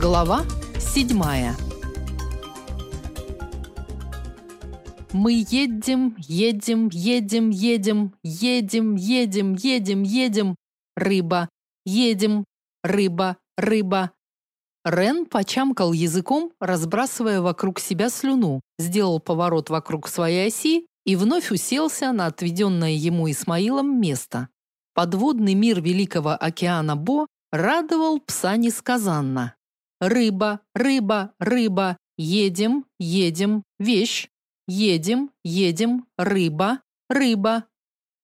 Глава седьмая. Мы едем, едем, едем, едем, едем, едем, едем, едем. Рыба. Едем. Рыба, рыба. Рен почамкал языком, разбрасывая вокруг себя слюну, сделал поворот вокруг своей оси и вновь уселся на отведенное ему Исмаилом место. Подводный мир Великого океана Бо радовал пса несказанно. Рыба, рыба, рыба, едем, едем, вещь, Едем, едем, рыба, рыба.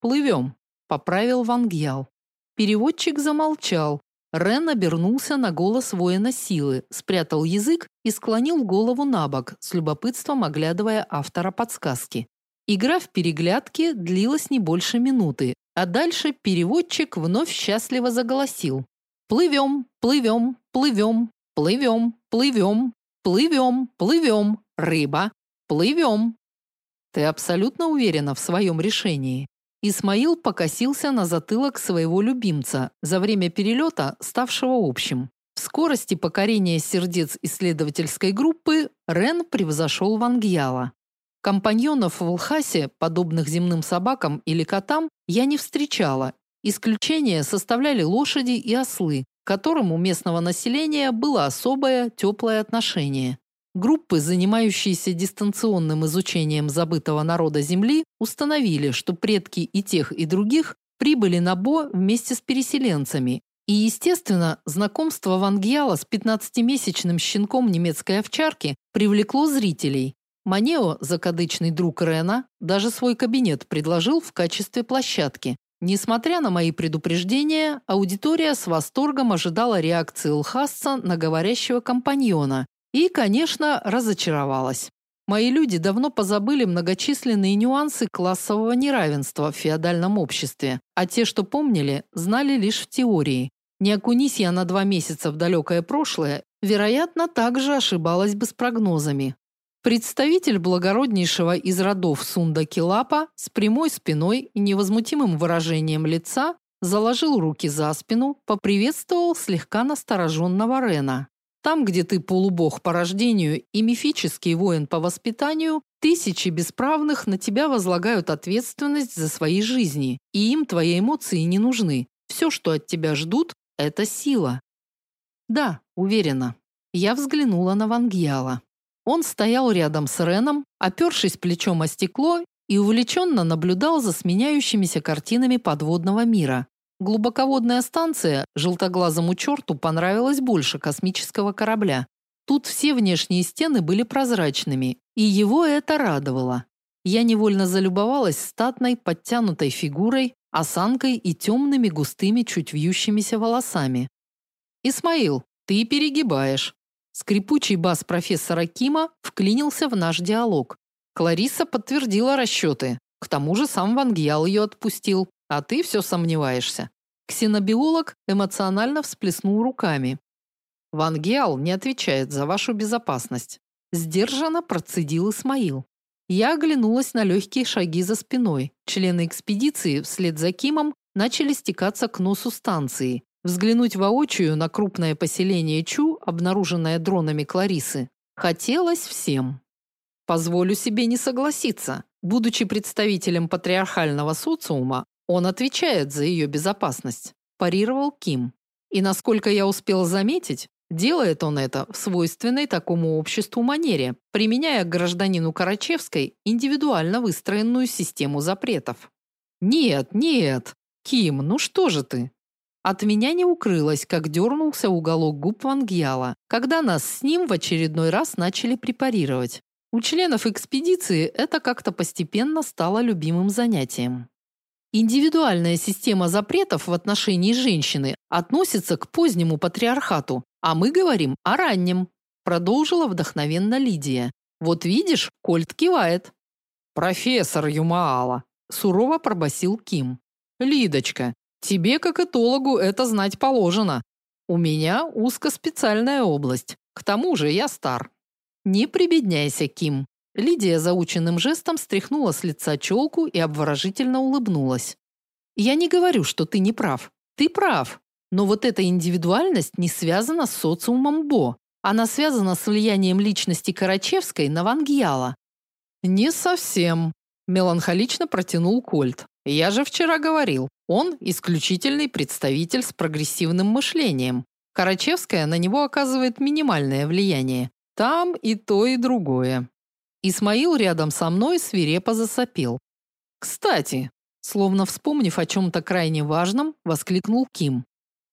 Плывем, поправил Вангьял. Переводчик замолчал. Рен обернулся на голос воина силы, спрятал язык и склонил голову на бок, с любопытством оглядывая автора подсказки. Игра в переглядки длилась не больше минуты, а дальше переводчик вновь счастливо заголосил. «Плывем, плывем, плывем, плывем, плывем, плывем, плывем, рыба, Плывем. Ты абсолютно уверена в своем решении? Исмаил покосился на затылок своего любимца, за время перелета ставшего общим. В скорости покорения сердец исследовательской группы Рен превзошел Вангьяла. Компаньонов в Лхасе, подобных земным собакам или котам, я не встречала. Исключение составляли лошади и ослы, к которым у местного населения было особое теплое отношение. Группы, занимающиеся дистанционным изучением забытого народа Земли, установили, что предки и тех, и других прибыли на Бо вместе с переселенцами. И, естественно, знакомство Вангьяла с 15-месячным щенком немецкой овчарки привлекло зрителей. Манео, закадычный друг Рена, даже свой кабинет предложил в качестве площадки. Несмотря на мои предупреждения, аудитория с восторгом ожидала реакции Лхасца на говорящего компаньона, и, конечно, разочаровалась. Мои люди давно позабыли многочисленные нюансы классового неравенства в феодальном обществе, а те, что помнили, знали лишь в теории. Не окунись я на два месяца в далекое прошлое, вероятно, также ошибалась бы с прогнозами. Представитель благороднейшего из родов Сунда-Килапа с прямой спиной и невозмутимым выражением лица заложил руки за спину, поприветствовал слегка настороженного Рена. Там, где ты полубог по рождению и мифический воин по воспитанию, тысячи бесправных на тебя возлагают ответственность за свои жизни, и им твои эмоции не нужны. Все, что от тебя ждут это сила. Да, уверена. Я взглянула на Вангьяла. Он стоял рядом с Реном, опершись плечом о стекло и увлеченно наблюдал за сменяющимися картинами подводного мира. Глубоководная станция желтоглазому черту понравилась больше космического корабля. Тут все внешние стены были прозрачными, и его это радовало. Я невольно залюбовалась статной, подтянутой фигурой, осанкой и темными густыми, чуть вьющимися волосами. Исмаил, ты перегибаешь. Скрипучий бас профессора Кима вклинился в наш диалог. Клариса подтвердила расчеты. К тому же сам Вангьял ее отпустил. А ты все сомневаешься. Ксенобиолог эмоционально всплеснул руками. Ван Геал не отвечает за вашу безопасность, сдержанно процедил Исмаил. Я оглянулась на легкие шаги за спиной. Члены экспедиции вслед за Кимом начали стекаться к носу станции. Взглянуть воочию на крупное поселение Чу, обнаруженное дронами Кларисы, хотелось всем. Позволю себе не согласиться. Будучи представителем патриархального социума, он отвечает за ее безопасность, парировал Ким. И насколько я успел заметить, делает он это в свойственной такому обществу манере, применяя к гражданину Карачевской индивидуально выстроенную систему запретов. Нет, нет. Ким, ну что же ты? От меня не укрылось, как дернулся уголок губ Вангьяла, когда нас с ним в очередной раз начали препарировать. У членов экспедиции это как-то постепенно стало любимым занятием. Индивидуальная система запретов в отношении женщины относится к позднему патриархату, а мы говорим о раннем, продолжила вдохновенно Лидия. Вот видишь, Кольт кивает. Профессор Юмаала, сурово пробасил Ким. Лидочка, тебе как этологу это знать положено. У меня узкоспециальная область. К тому же я стар. Не прибедняйся, Ким. Лидия заученным жестом стряхнула с лица челку и обворожительно улыбнулась. Я не говорю, что ты не прав. Ты прав. Но вот эта индивидуальность не связана с социумом Бо. Она связана с влиянием личности Карачевской на Вангьяла. Не совсем, меланхолично протянул Кольт. Я же вчера говорил, он исключительный представитель с прогрессивным мышлением. Карачевская на него оказывает минимальное влияние. Там и то, и другое. Исмаил рядом со мной свирепо засопел. Кстати, словно вспомнив о чем то крайне важном, воскликнул Ким.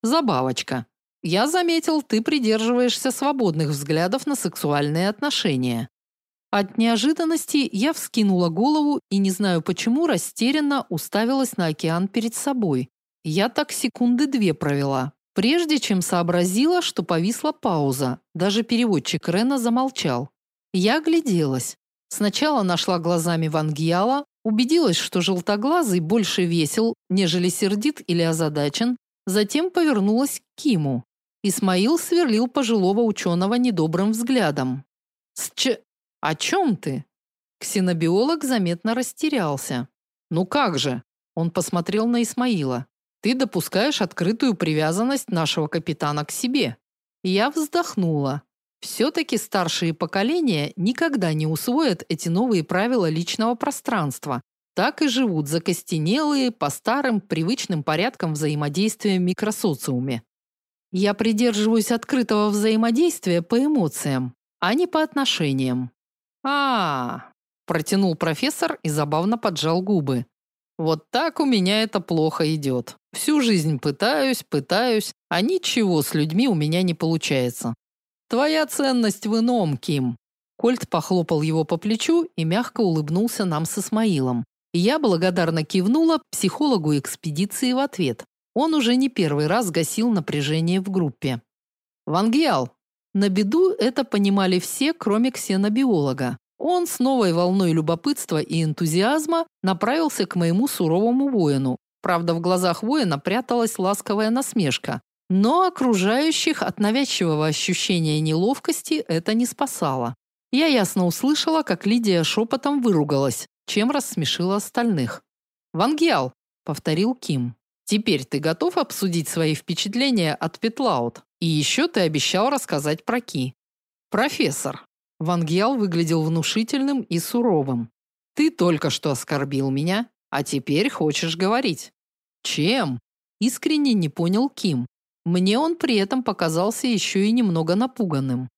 Забавочка. Я заметил, ты придерживаешься свободных взглядов на сексуальные отношения. От неожиданности я вскинула голову и не знаю почему растерянно уставилась на океан перед собой. Я так секунды две провела, Прежде чем сообразила, что повисла пауза, даже переводчик Рена замолчал. Я огляделась. Сначала нашла глазами Вангьяла, убедилась, что желтоглазый больше весел, нежели сердит или озадачен, затем повернулась к Киму. Исмаил сверлил пожилого ученого недобрым взглядом. «С ч... О чем ты?» Ксенобиолог заметно растерялся. «Ну как же?» Он посмотрел на Исмаила. Ты допускаешь открытую привязанность нашего капитана к себе. Я вздохнула. все таки старшие поколения никогда не усвоят эти новые правила личного пространства. Так и живут закостенелые по старым привычным порядкам взаимодействия в микросоциуме. Я придерживаюсь открытого взаимодействия по эмоциям, а не по отношениям. А, протянул профессор и забавно поджал губы. Вот так у меня это плохо идет. Всю жизнь пытаюсь, пытаюсь, а ничего с людьми у меня не получается. Твоя ценность в ином, Ким. Кольт похлопал его по плечу и мягко улыбнулся нам с Исмаилом. Я благодарно кивнула психологу экспедиции в ответ. Он уже не первый раз гасил напряжение в группе. Вангиал. На беду это понимали все, кроме ксенобиолога. Он с новой волной любопытства и энтузиазма направился к моему суровому воину. Правда, в глазах воина пряталась ласковая насмешка, но окружающих от навязчивого ощущения неловкости это не спасало. Я ясно услышала, как Лидия шепотом выругалась, чем рассмешила остальных. "Вангиал", повторил Ким. "Теперь ты готов обсудить свои впечатления от Петлаут? И еще ты обещал рассказать про Ки". "Профессор", Вангьял выглядел внушительным и суровым. Ты только что оскорбил меня, а теперь хочешь говорить. Чем? Искренне не понял Ким. Мне он при этом показался еще и немного напуганным.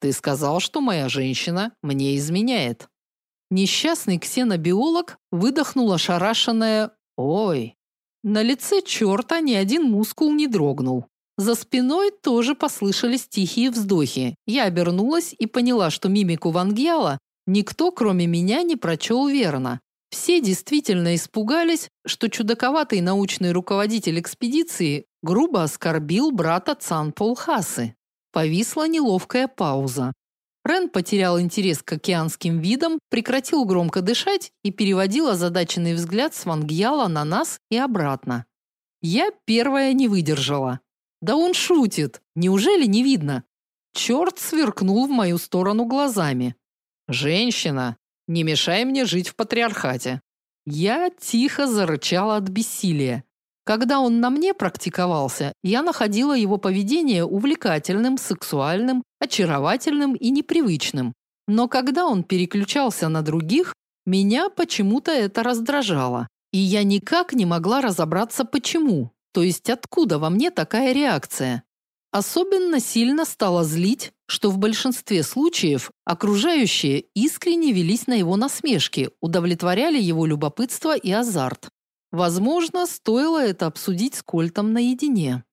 Ты сказал, что моя женщина мне изменяет. Несчастный ксенобиолог выдохнул ошарашенное: "Ой". На лице черта ни один мускул не дрогнул. За спиной тоже послышались тихие вздохи. Я обернулась и поняла, что мимику Вангьяла никто, кроме меня, не прочел верно. Все действительно испугались, что чудаковатый научный руководитель экспедиции грубо оскорбил брата Цанпол Хасы. Повисла неловкая пауза. Рен потерял интерес к океанским видам, прекратил громко дышать и переводил озадаченный взгляд с Вангьяла на нас и обратно. Я первая не выдержала. Да он шутит. Неужели не видно? Черт сверкнул в мою сторону глазами. Женщина, не мешай мне жить в патриархате. Я тихо зарычала от бессилия. Когда он на мне практиковался, я находила его поведение увлекательным, сексуальным, очаровательным и непривычным. Но когда он переключался на других, меня почему-то это раздражало, и я никак не могла разобраться почему. То есть откуда во мне такая реакция? Особенно сильно стало злить, что в большинстве случаев окружающие искренне велись на его насмешки, удовлетворяли его любопытство и азарт. Возможно, стоило это обсудить с Кольтом наедине.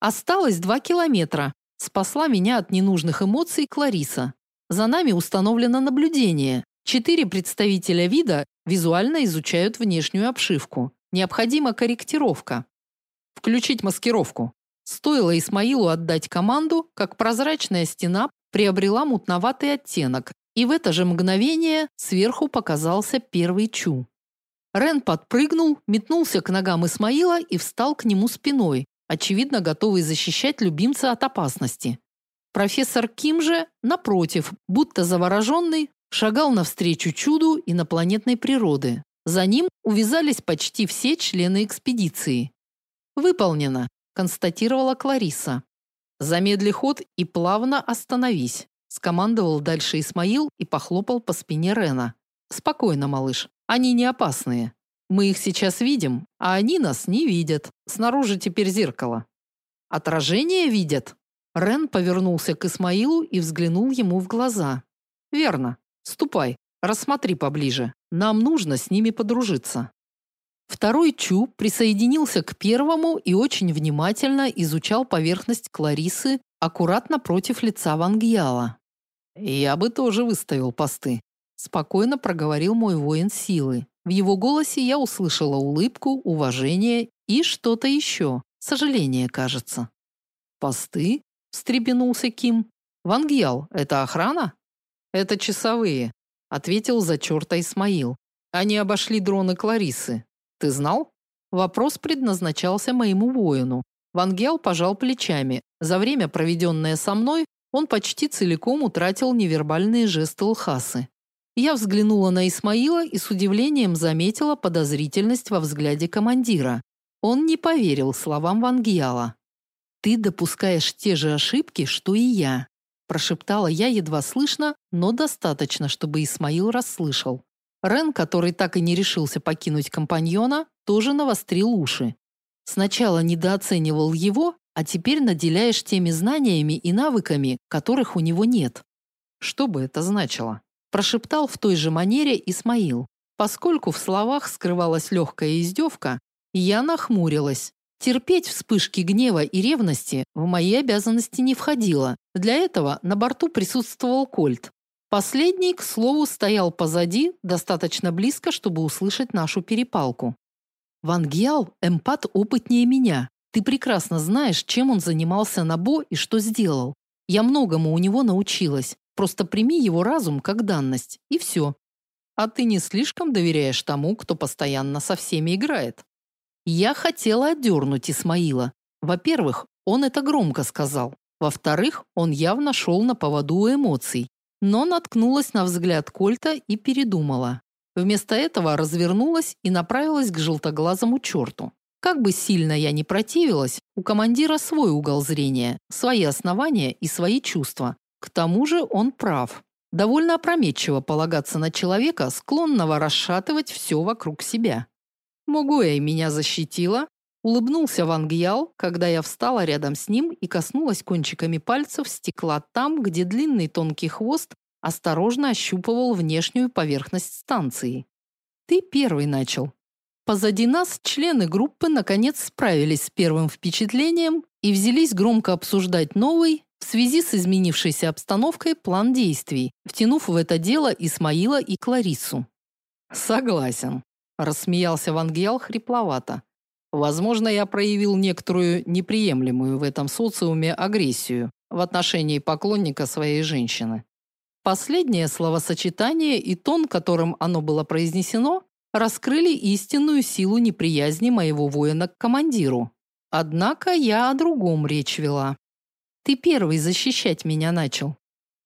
Осталось два километра. Спасла меня от ненужных эмоций Клариса. За нами установлено наблюдение. Четыре представителя вида визуально изучают внешнюю обшивку. Необходима корректировка. Включить маскировку. Стоило Исмаилу отдать команду, как прозрачная стена приобрела мутноватый оттенок, и в это же мгновение сверху показался первый Чу. Рен подпрыгнул, метнулся к ногам Исмаила и встал к нему спиной, очевидно готовый защищать любимца от опасности. Профессор Ким же, напротив, будто завороженный, шагал навстречу чуду инопланетной природы. За ним увязались почти все члены экспедиции. Выполнено, констатировала Клариса. Замедли ход и плавно остановись, скомандовал дальше Исмаил и похлопал по спине Рена. Спокойно, малыш. Они не опасные. Мы их сейчас видим, а они нас не видят. Снаружи теперь зеркало. Отражение видят. Рен повернулся к Исмаилу и взглянул ему в глаза. Верно. Ступай, рассмотри поближе. Нам нужно с ними подружиться. Второй Чу присоединился к первому и очень внимательно изучал поверхность Кларисы аккуратно против лица Вангьяла. Я бы тоже выставил посты, спокойно проговорил мой воин силы. В его голосе я услышала улыбку, уважение и что-то еще. Сожаление, кажется. Посты? встрепенулся Ким. Вангьял это охрана? Это часовые, ответил за черта Исмаил. Они обошли дроны Кларисы. Ты знал? Вопрос предназначался моему воину. Вангел пожал плечами. За время, проведенное со мной, он почти целиком утратил невербальные жесты Лхасы. Я взглянула на Исмаила и с удивлением заметила подозрительность во взгляде командира. Он не поверил словам Вангьяла. Ты допускаешь те же ошибки, что и я, прошептала я едва слышно, но достаточно, чтобы Исмаил расслышал. Рен, который так и не решился покинуть компаньона, тоже навострил уши. Сначала недооценивал его, а теперь наделяешь теми знаниями и навыками, которых у него нет. Что бы это значило? Прошептал в той же манере Исмаил. Поскольку в словах скрывалась легкая издевка, я нахмурилась. Терпеть вспышки гнева и ревности в мои обязанности не входило. Для этого на борту присутствовал Кольт, Последний, к слову, стоял позади, достаточно близко, чтобы услышать нашу перепалку. Ван Гиал эмпат опытнее меня. Ты прекрасно знаешь, чем он занимался на Бо и что сделал. Я многому у него научилась. Просто прими его разум как данность, и все. А ты не слишком доверяешь тому, кто постоянно со всеми играет. Я хотела отдернуть Исмаила. Во-первых, он это громко сказал. Во-вторых, он явно шел на поводу у эмоций но наткнулась на взгляд Кольта и передумала. Вместо этого развернулась и направилась к желтоглазому черту. Как бы сильно я ни противилась, у командира свой угол зрения, свои основания и свои чувства. К тому же он прав. Довольно опрометчиво полагаться на человека, склонного расшатывать все вокруг себя. Могуэй меня защитила, улыбнулся Ван Гьял, когда я встала рядом с ним и коснулась кончиками пальцев стекла там, где длинный тонкий хвост осторожно ощупывал внешнюю поверхность станции. Ты первый начал. Позади нас члены группы наконец справились с первым впечатлением и взялись громко обсуждать новый, в связи с изменившейся обстановкой, план действий, втянув в это дело Исмаила и Кларису. Согласен, рассмеялся Вангел хрипловато. Возможно, я проявил некоторую неприемлемую в этом социуме агрессию в отношении поклонника своей женщины. Последнее словосочетание и тон, которым оно было произнесено, раскрыли истинную силу неприязни моего воина к командиру. Однако я о другом речь вела. Ты первый защищать меня начал.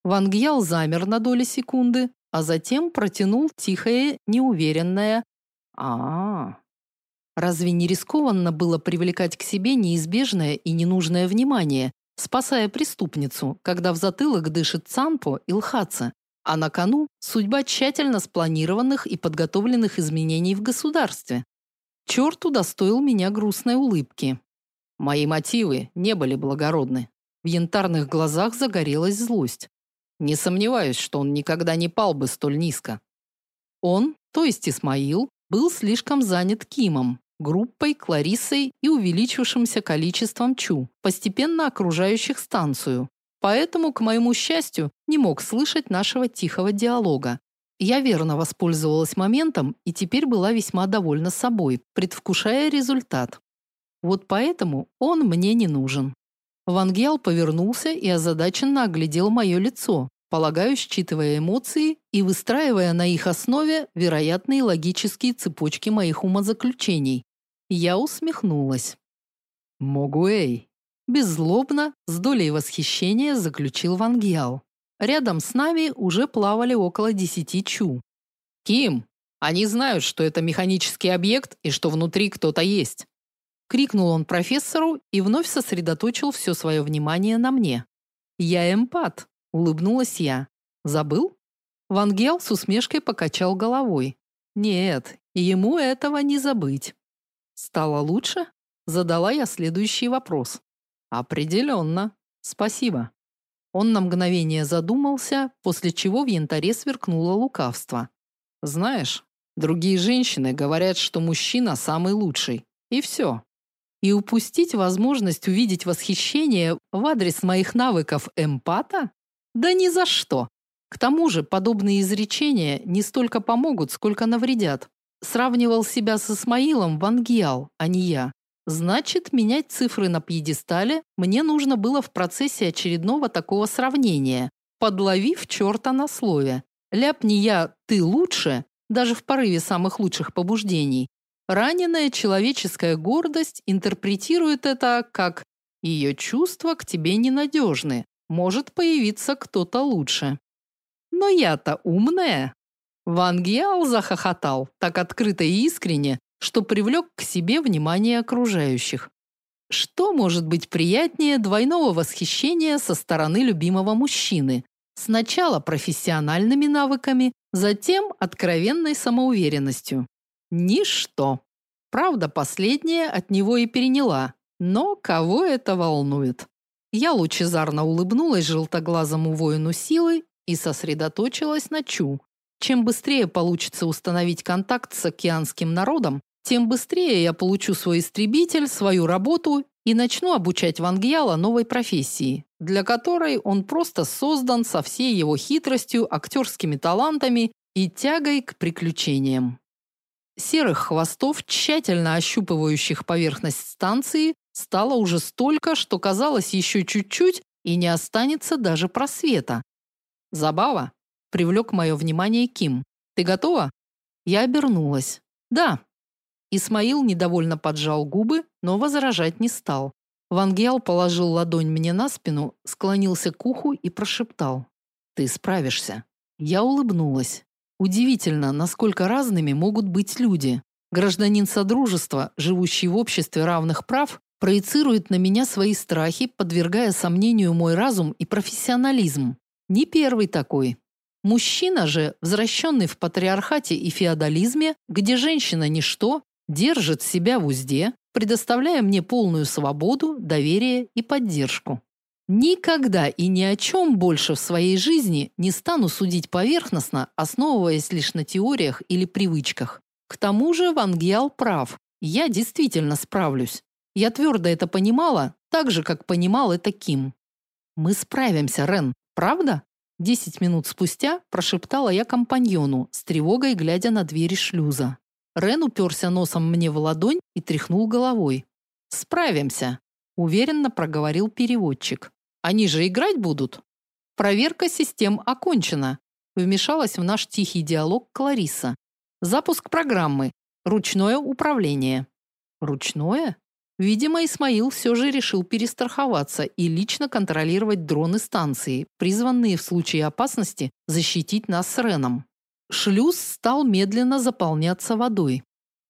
Ван Гьял замер на доли секунды, а затем протянул тихое, неуверенное а, -а, -а. Разве не рискованно было привлекать к себе неизбежное и ненужное внимание, спасая преступницу, когда в затылок дышит Цанпо и Лхаца, а на кону судьба тщательно спланированных и подготовленных изменений в государстве. Черт удостоил меня грустной улыбки. Мои мотивы не были благородны. В янтарных глазах загорелась злость. Не сомневаюсь, что он никогда не пал бы столь низко. Он, то есть Исмаил, был слишком занят Кимом, группой, Клариссой и увеличившимся количеством чу, постепенно окружающих станцию. Поэтому, к моему счастью, не мог слышать нашего тихого диалога. Я верно воспользовалась моментом и теперь была весьма довольна собой, предвкушая результат. Вот поэтому он мне не нужен. Вангел повернулся и озадаченно оглядел мое лицо, полагаю, считывая эмоции и выстраивая на их основе вероятные логические цепочки моих умозаключений. Я усмехнулась. Могуэй, беззлобно, с долей восхищения заключил Ван Гиал. Рядом с нами уже плавали около десяти чу. Ким, они знают, что это механический объект и что внутри кто-то есть. Крикнул он профессору и вновь сосредоточил все свое внимание на мне. Я эмпат, улыбнулась я. Забыл? Вангел с усмешкой покачал головой. Нет, ему этого не забыть. Стало лучше? Задала я следующий вопрос. Определенно. Спасибо. Он на мгновение задумался, после чего в янтаре сверкнуло лукавство. Знаешь, другие женщины говорят, что мужчина самый лучший. И все. И упустить возможность увидеть восхищение в адрес моих навыков эмпата? Да ни за что. К тому же, подобные изречения не столько помогут, сколько навредят. Сравнивал себя с Исмаилом Вангиал, а не я. Значит, менять цифры на пьедестале мне нужно было в процессе очередного такого сравнения, подловив черта на слове. Ляпни я «ты лучше», даже в порыве самых лучших побуждений. Раненая человеческая гордость интерпретирует это как «ее чувства к тебе ненадежны, может появиться кто-то лучше». Но я-то умная. Ван Гиал захохотал, так открыто и искренне, что привлек к себе внимание окружающих. Что может быть приятнее двойного восхищения со стороны любимого мужчины? Сначала профессиональными навыками, затем откровенной самоуверенностью. Ничто. Правда, последнее от него и переняла. Но кого это волнует? Я лучезарно улыбнулась желтоглазому воину силы и сосредоточилась на Чу. Чем быстрее получится установить контакт с океанским народом, тем быстрее я получу свой истребитель, свою работу и начну обучать Вангьяла новой профессии, для которой он просто создан со всей его хитростью, актерскими талантами и тягой к приключениям. Серых хвостов, тщательно ощупывающих поверхность станции, стало уже столько, что казалось еще чуть-чуть и не останется даже просвета. Забава привлек мое внимание Ким. Ты готова? Я обернулась. Да. Исмаил недовольно поджал губы, но возражать не стал. Вангел положил ладонь мне на спину, склонился к уху и прошептал: "Ты справишься". Я улыбнулась. Удивительно, насколько разными могут быть люди. Гражданин содружества, живущий в обществе равных прав, проецирует на меня свои страхи, подвергая сомнению мой разум и профессионализм. Не первый такой. Мужчина же, возвращенный в патриархате и феодализме, где женщина ничто, держит себя в узде, предоставляя мне полную свободу, доверие и поддержку. Никогда и ни о чем больше в своей жизни не стану судить поверхностно, основываясь лишь на теориях или привычках. К тому же Вангиал прав. Я действительно справлюсь. Я твердо это понимала, так же, как понимал это Ким. Мы справимся, Рен. Правда? Десять минут спустя прошептала я компаньону, с тревогой глядя на двери шлюза. Рен уперся носом мне в ладонь и тряхнул головой. Справимся, уверенно проговорил переводчик. Они же играть будут. Проверка систем окончена. Вмешалась в наш тихий диалог Клариса. Запуск программы. Ручное управление. Ручное? Видимо, Исмаил все же решил перестраховаться и лично контролировать дроны станции, призванные в случае опасности защитить нас с Реном. Шлюз стал медленно заполняться водой.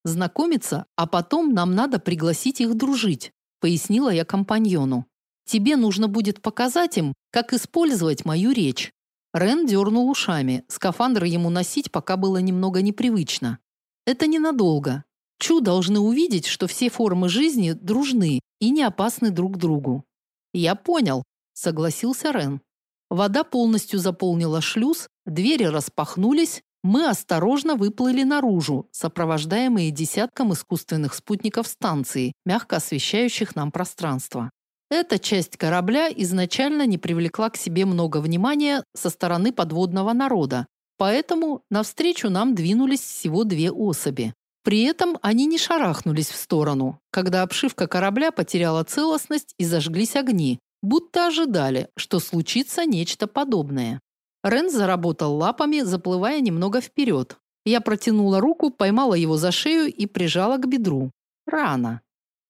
Знакомиться, а потом нам надо пригласить их дружить, пояснила я компаньону. Тебе нужно будет показать им, как использовать мою речь. Рен дернул ушами. Скафандр ему носить пока было немного непривычно. Это ненадолго. Чу должны увидеть, что все формы жизни дружны и не опасны друг другу. Я понял, согласился Рен. Вода полностью заполнила шлюз, двери распахнулись, мы осторожно выплыли наружу, сопровождаемые десятком искусственных спутников станции, мягко освещающих нам пространство. Эта часть корабля изначально не привлекла к себе много внимания со стороны подводного народа, поэтому навстречу нам двинулись всего две особи. При этом они не шарахнулись в сторону, когда обшивка корабля потеряла целостность и зажглись огни, будто ожидали, что случится нечто подобное. Рен заработал лапами, заплывая немного вперед. Я протянула руку, поймала его за шею и прижала к бедру. Рано.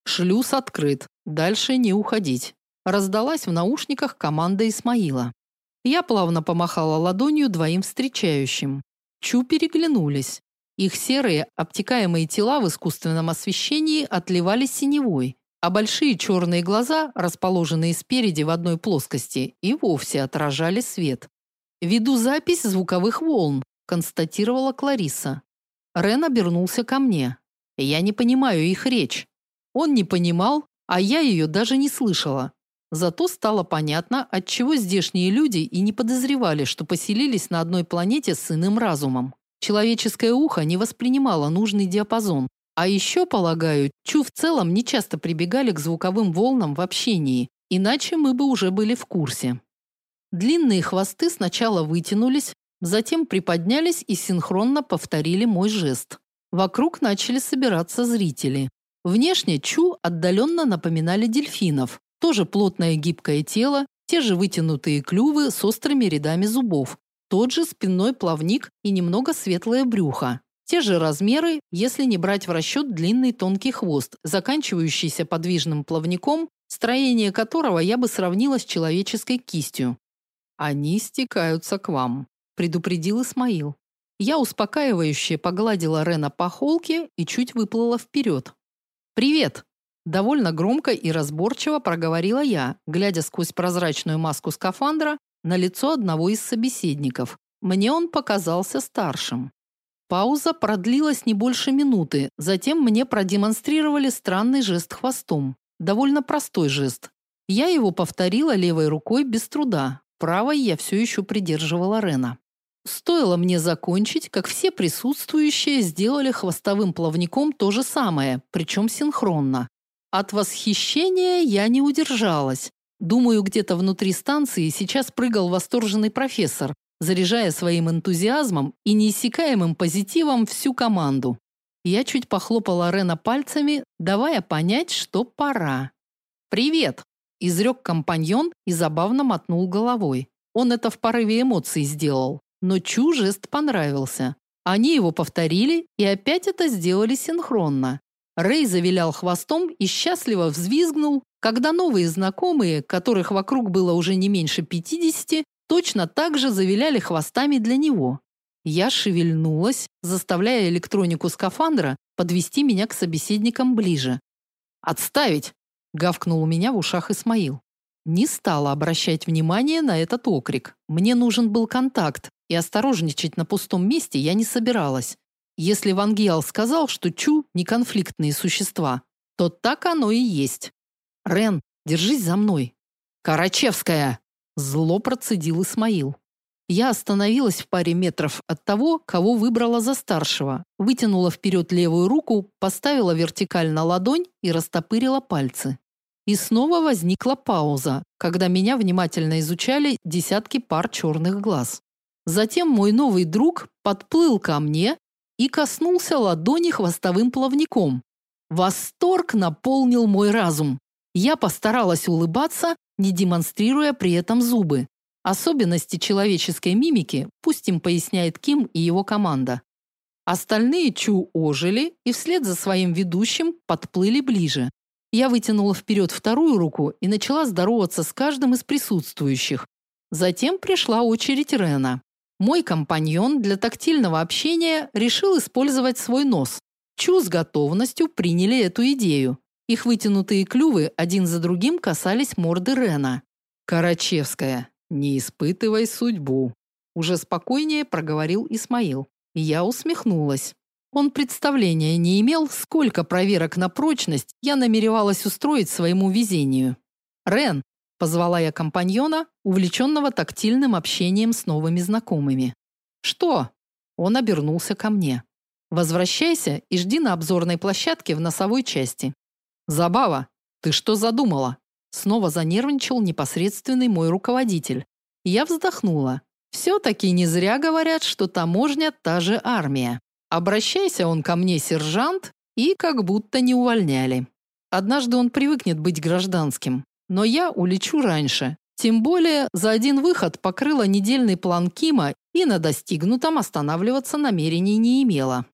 Шлюз открыт. Дальше не уходить. Раздалась в наушниках команда Исмаила. Я плавно помахала ладонью двоим встречающим. Чу переглянулись. Их серые, обтекаемые тела в искусственном освещении отливали синевой, а большие черные глаза, расположенные спереди в одной плоскости, и вовсе отражали свет. «Веду запись звуковых волн», – констатировала Клариса. Рен обернулся ко мне. «Я не понимаю их речь». Он не понимал, а я ее даже не слышала. Зато стало понятно, отчего здешние люди и не подозревали, что поселились на одной планете с иным разумом. Человеческое ухо не воспринимало нужный диапазон. А еще, полагаю, Чу в целом не часто прибегали к звуковым волнам в общении, иначе мы бы уже были в курсе. Длинные хвосты сначала вытянулись, затем приподнялись и синхронно повторили мой жест. Вокруг начали собираться зрители. Внешне Чу отдаленно напоминали дельфинов. Тоже плотное гибкое тело, те же вытянутые клювы с острыми рядами зубов, тот же спинной плавник и немного светлое брюхо. Те же размеры, если не брать в расчет длинный тонкий хвост, заканчивающийся подвижным плавником, строение которого я бы сравнила с человеческой кистью. Они стекаются к вам, предупредил Исмаил. Я успокаивающе погладила Рена по холке и чуть выплыла вперед. Привет, довольно громко и разборчиво проговорила я, глядя сквозь прозрачную маску скафандра на лицо одного из собеседников. Мне он показался старшим. Пауза продлилась не больше минуты, затем мне продемонстрировали странный жест хвостом. Довольно простой жест. Я его повторила левой рукой без труда, Правой я все еще придерживала Рена. Стоило мне закончить, как все присутствующие сделали хвостовым плавником то же самое, причем синхронно. От восхищения я не удержалась. Думаю, где-то внутри станции сейчас прыгал восторженный профессор, заряжая своим энтузиазмом и неиссякаемым позитивом всю команду. Я чуть похлопала Рена пальцами, давая понять, что пора. «Привет!» изрек компаньон и забавно мотнул головой. Он это в порыве эмоций сделал, но Чу жест понравился. Они его повторили и опять это сделали синхронно. Рэй завилял хвостом и счастливо взвизгнул, когда новые знакомые, которых вокруг было уже не меньше пятидесяти, точно так же завиляли хвостами для него. Я шевельнулась, заставляя электронику скафандра подвести меня к собеседникам ближе. «Отставить!» гавкнул у меня в ушах Исмаил. Не стала обращать внимания на этот окрик. Мне нужен был контакт, и осторожничать на пустом месте я не собиралась. Если Вангиал сказал, что Чу не конфликтные существа, то так оно и есть. Рен, держись за мной. Карачевская, зло процедил Исмаил. Я остановилась в паре метров от того, кого выбрала за старшего, вытянула вперед левую руку, поставила вертикально ладонь и растопырила пальцы. И снова возникла пауза, когда меня внимательно изучали десятки пар черных глаз. Затем мой новый друг подплыл ко мне и коснулся ладони хвостовым плавником. Восторг наполнил мой разум. Я постаралась улыбаться, не демонстрируя при этом зубы. Особенности человеческой мимики пусть им поясняет Ким и его команда. Остальные Чу ожили и вслед за своим ведущим подплыли ближе. Я вытянула вперед вторую руку и начала здороваться с каждым из присутствующих. Затем пришла очередь Рена. Мой компаньон для тактильного общения решил использовать свой нос. Чу с готовностью приняли эту идею. Их вытянутые клювы один за другим касались морды Рена. Карачевская, не испытывай судьбу, уже спокойнее проговорил Исмаил. Я усмехнулась. Он представления не имел, сколько проверок на прочность я намеревалась устроить своему везению. Рен, позвала я компаньона, увлеченного тактильным общением с новыми знакомыми. Что? Он обернулся ко мне. Возвращайся и жди на обзорной площадке в носовой части. Забава, ты что задумала? Снова занервничал непосредственный мой руководитель. Я вздохнула. все таки не зря говорят, что таможня та же армия. Обращайся он ко мне, сержант, и как будто не увольняли. Однажды он привыкнет быть гражданским, но я улечу раньше. Тем более за один выход покрыла недельный план Кима и на достигнутом останавливаться намерений не имела.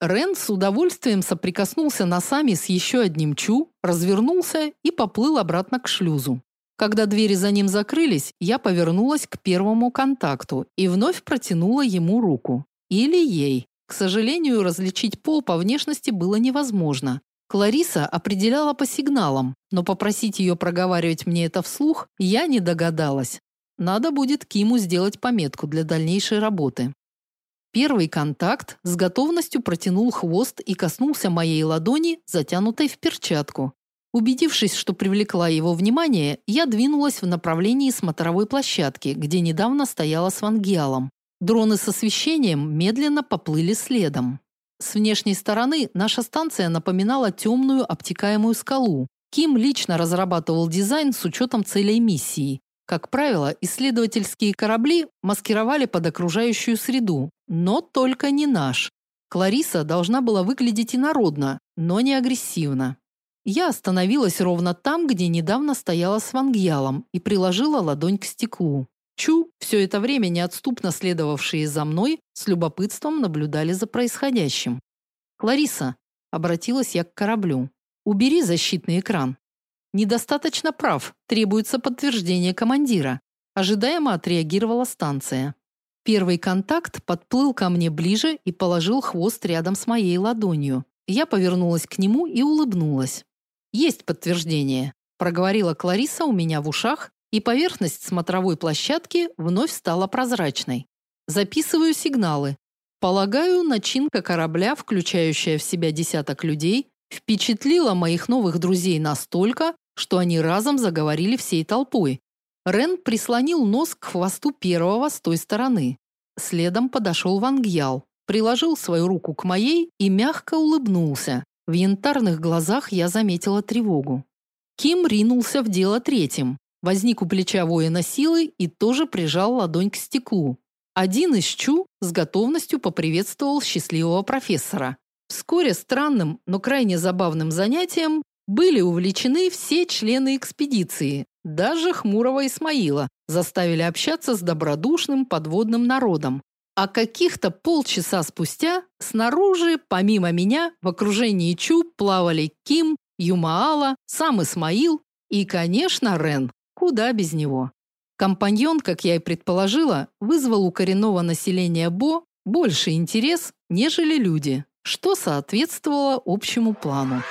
Рен с удовольствием соприкоснулся носами с еще одним Чу, развернулся и поплыл обратно к шлюзу. Когда двери за ним закрылись, я повернулась к первому контакту и вновь протянула ему руку. Или ей. К сожалению, различить пол по внешности было невозможно. Клариса определяла по сигналам, но попросить ее проговаривать мне это вслух я не догадалась. Надо будет Киму сделать пометку для дальнейшей работы. Первый контакт с готовностью протянул хвост и коснулся моей ладони, затянутой в перчатку. Убедившись, что привлекла его внимание, я двинулась в направлении смотровой площадки, где недавно стояла с Вангиалом. Дроны с освещением медленно поплыли следом. С внешней стороны наша станция напоминала темную обтекаемую скалу. Ким лично разрабатывал дизайн с учетом целей миссии. Как правило, исследовательские корабли маскировали под окружающую среду, но только не наш. Клариса должна была выглядеть инородно, но не агрессивно. Я остановилась ровно там, где недавно стояла с Вангьялом и приложила ладонь к стеклу. Чу, все это время неотступно следовавшие за мной, с любопытством наблюдали за происходящим. «Клариса», — обратилась я к кораблю, — «убери защитный экран». Недостаточно прав, требуется подтверждение командира. Ожидаемо отреагировала станция. Первый контакт подплыл ко мне ближе и положил хвост рядом с моей ладонью. Я повернулась к нему и улыбнулась. Есть подтверждение, проговорила Клариса у меня в ушах, и поверхность смотровой площадки вновь стала прозрачной. Записываю сигналы. Полагаю, начинка корабля, включающая в себя десяток людей, впечатлила моих новых друзей настолько, что они разом заговорили всей толпой. Рен прислонил нос к хвосту первого с той стороны. Следом подошел Вангьял, приложил свою руку к моей и мягко улыбнулся. В янтарных глазах я заметила тревогу. Ким ринулся в дело третьим. Возник у плеча воина силой и тоже прижал ладонь к стеклу. Один из Чу с готовностью поприветствовал счастливого профессора. Вскоре странным, но крайне забавным занятием были увлечены все члены экспедиции, даже хмурого Исмаила, заставили общаться с добродушным подводным народом. А каких-то полчаса спустя снаружи, помимо меня, в окружении Чу плавали Ким, Юмаала, сам Исмаил и, конечно, Рен. Куда без него? Компаньон, как я и предположила, вызвал у коренного населения Бо больше интерес, нежели люди, что соответствовало общему плану.